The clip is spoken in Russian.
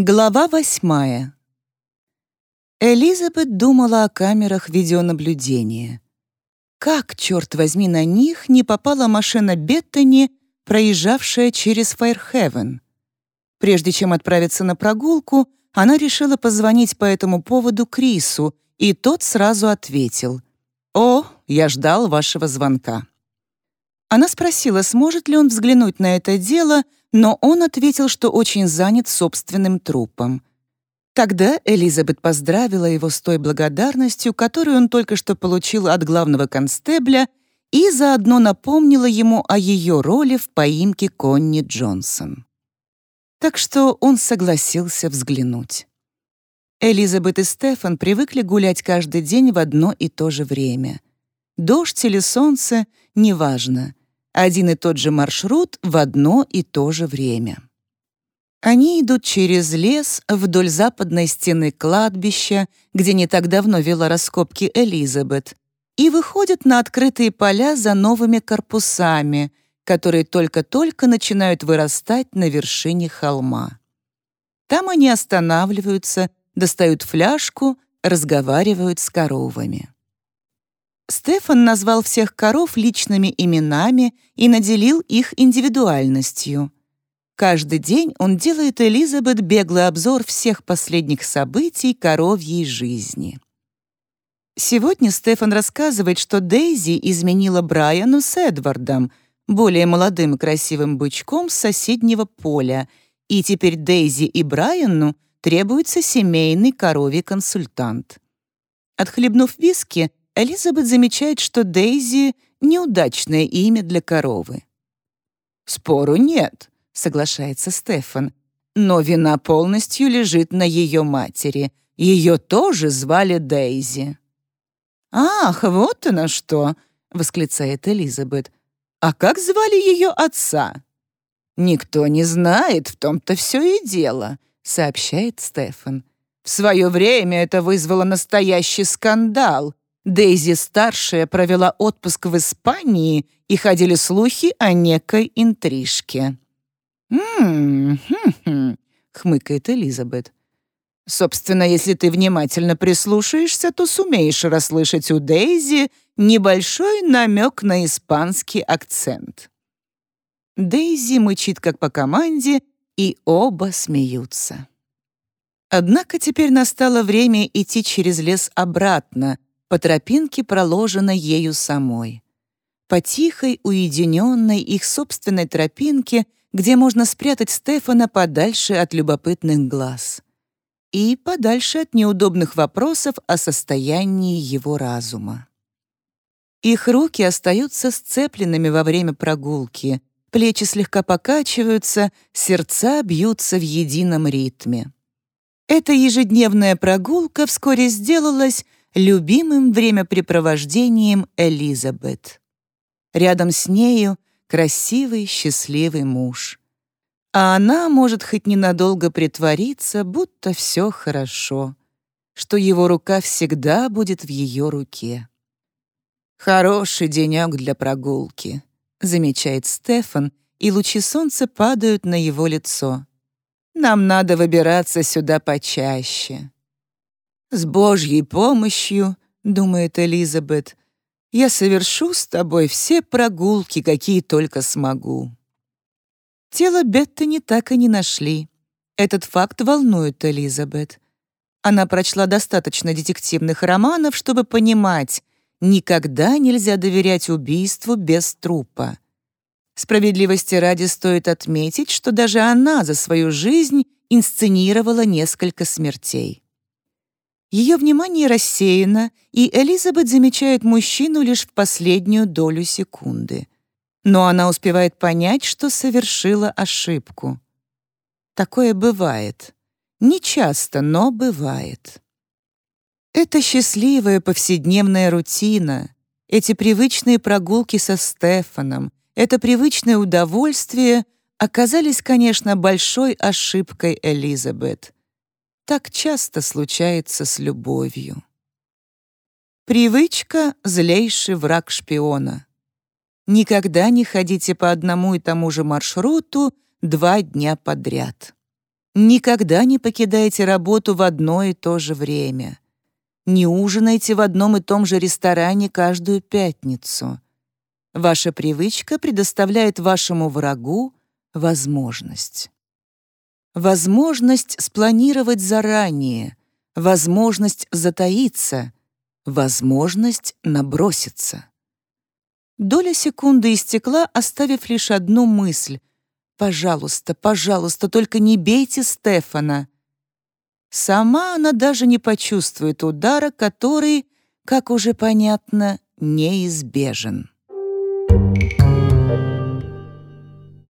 Глава восьмая. Элизабет думала о камерах видеонаблюдения. Как, черт возьми, на них не попала машина Беттани, проезжавшая через Файрхевен? Прежде чем отправиться на прогулку, она решила позвонить по этому поводу Крису, и тот сразу ответил. «О, я ждал вашего звонка». Она спросила, сможет ли он взглянуть на это дело, но он ответил, что очень занят собственным трупом. Тогда Элизабет поздравила его с той благодарностью, которую он только что получил от главного констебля, и заодно напомнила ему о ее роли в поимке Конни Джонсон. Так что он согласился взглянуть. Элизабет и Стефан привыкли гулять каждый день в одно и то же время. Дождь или солнце — неважно. Один и тот же маршрут в одно и то же время. Они идут через лес вдоль западной стены кладбища, где не так давно вела раскопки Элизабет, и выходят на открытые поля за новыми корпусами, которые только-только начинают вырастать на вершине холма. Там они останавливаются, достают фляжку, разговаривают с коровами. Стефан назвал всех коров личными именами и наделил их индивидуальностью — Каждый день он делает Элизабет беглый обзор всех последних событий коровьей жизни. Сегодня Стефан рассказывает, что Дейзи изменила Брайану с Эдвардом, более молодым и красивым бычком с соседнего поля, и теперь Дейзи и Брайану требуется семейный коровий консультант. Отхлебнув виски, Элизабет замечает, что Дейзи — неудачное имя для коровы. «Спору нет», соглашается Стефан. Но вина полностью лежит на ее матери. Ее тоже звали Дейзи. «Ах, вот она что!» — восклицает Элизабет. «А как звали ее отца?» «Никто не знает, в том-то все и дело», — сообщает Стефан. «В свое время это вызвало настоящий скандал. Дейзи-старшая провела отпуск в Испании, и ходили слухи о некой интрижке». «М-м-м», хмыкает Элизабет. «Собственно, если ты внимательно прислушаешься, то сумеешь расслышать у Дейзи небольшой намек на испанский акцент». Дейзи мычит как по команде, и оба смеются. Однако теперь настало время идти через лес обратно, по тропинке, проложенной ею самой. По тихой, уединенной их собственной тропинке — где можно спрятать Стефана подальше от любопытных глаз и подальше от неудобных вопросов о состоянии его разума. Их руки остаются сцепленными во время прогулки, плечи слегка покачиваются, сердца бьются в едином ритме. Эта ежедневная прогулка вскоре сделалась любимым времяпрепровождением Элизабет. Рядом с нею красивый, счастливый муж. А она может хоть ненадолго притвориться, будто все хорошо, что его рука всегда будет в ее руке. «Хороший денек для прогулки», — замечает Стефан, и лучи солнца падают на его лицо. «Нам надо выбираться сюда почаще». «С Божьей помощью», — думает Элизабет, я совершу с тобой все прогулки, какие только смогу». Тело Беттани так и не нашли. Этот факт волнует Элизабет. Она прочла достаточно детективных романов, чтобы понимать, никогда нельзя доверять убийству без трупа. Справедливости ради стоит отметить, что даже она за свою жизнь инсценировала несколько смертей. Ее внимание рассеяно, и Элизабет замечает мужчину лишь в последнюю долю секунды. Но она успевает понять, что совершила ошибку. Такое бывает. Не часто, но бывает. Это счастливая повседневная рутина, эти привычные прогулки со Стефаном, это привычное удовольствие оказались, конечно, большой ошибкой Элизабет — так часто случается с любовью. Привычка — злейший враг шпиона. Никогда не ходите по одному и тому же маршруту два дня подряд. Никогда не покидайте работу в одно и то же время. Не ужинайте в одном и том же ресторане каждую пятницу. Ваша привычка предоставляет вашему врагу возможность. Возможность спланировать заранее, возможность затаиться, возможность наброситься. Доля секунды истекла, оставив лишь одну мысль. «Пожалуйста, пожалуйста, только не бейте Стефана». Сама она даже не почувствует удара, который, как уже понятно, неизбежен. Thank you.